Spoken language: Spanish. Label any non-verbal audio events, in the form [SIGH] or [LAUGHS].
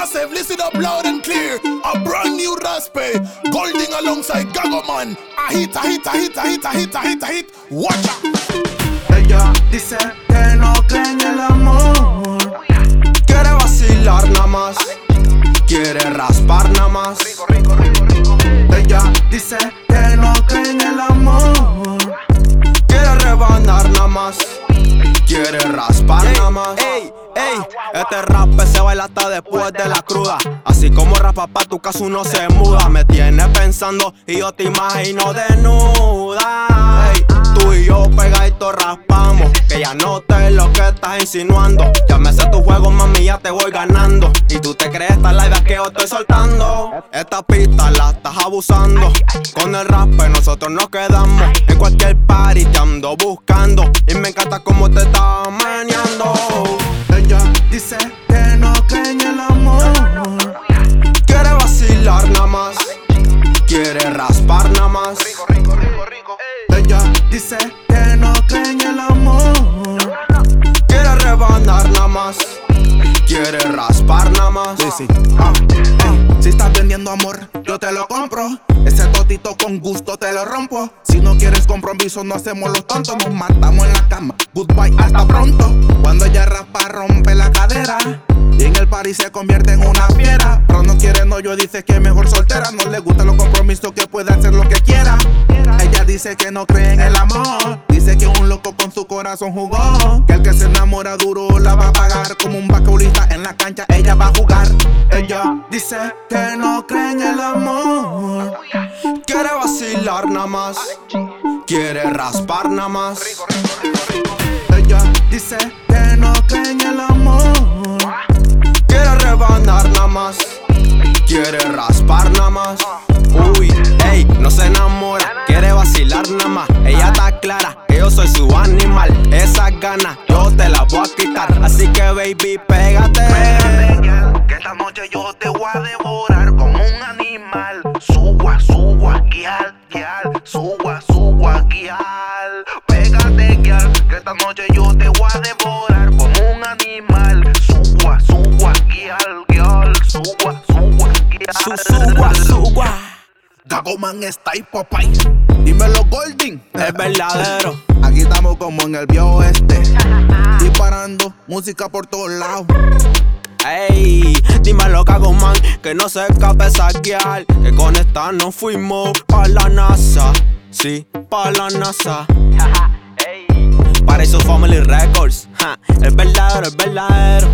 Massive, listen up loud and clear. A brand new Raspe. Golding alongside Gagoman. A hit, a hit, a hit, a hit, a hit, a hit, a hit. Watch out. Ella dice que no cree en el amor. Quiere vacilar nada más. Quiere raspar nada más. Ella dice que no cree en el amor. Quiere rebanar nada más. Quiere raspar nada más. Ey, ey, este rap se baila hasta después de la cruda. Así como rapa pa' tu casa uno se muda. Me tiene pensando y yo te imagino desnuda. Ey, tú y yo pegaditos raspamos. Que ya no te lo que estás insinuando. Ya me sé tu juego, mami, ya te voy ganando. Y tú te crees esta live que yo estoy soltando. Esta pista la estás abusando. Con el rap nosotros nos quedamos. En cualquier ando buscando. Y me encanta cómo te estás meneando. Ella dice que no cree en el amor. Quiere vacilar nada más. Quiere raspar nada más. Ella dice que no cree en el amor. Quiere rebanar nada más. Quiere raspar nada más. Sí, sí. Ah, ey, si estás vendiendo amor, yo te lo compro. Ese totito con gusto te lo rompo. Si no quieres compromiso, no hacemos los tontos. Nos matamos en la cama. Goodbye, hasta pronto. Cuando ella rapa, rompe la cadera. Y en el party se convierte en una fiera. Pero no quiere yo dice que mejor soltera. No le gustan los compromisos, que puede hacer lo que quiera. Ella dice que no cree en el amor. Dice que un loco con su corazón jugó. Que el que se enamora duro la va a pagar. Como un basquetbolista en la cancha, ella va a jugar. Ella dice que no cree en el amor. Quiere vacilar nada más. Quiere raspar nada más. Ella dice que no cree el amor. Quiere rebanar nada más. Quiere raspar nada más. Uy, ey, no se enamora. Quiere vacilar nada más. Ella está clara yo soy su animal. Esas ganas yo te las voy a quitar. Así que, baby, pégate. Suba, suba, guial. Pégate, girl, que esta noche yo te voy a devorar como un animal. Suba, suba, guial, guial, suba, suba, guial. Su, suba, suba. Gagoman está ahí, papay. Dímelo, Golding. Es verdadero. Aquí estamos como en el viejo oeste. Disparando música por todos lados. Ey, dime lo que hago. Que no se escape saquear. Que con esta nos fuimos pa' la NASA. Sí, pa' la NASA. [LAUGHS] Para eso Family Records. Ja, verdadero, el verdadero.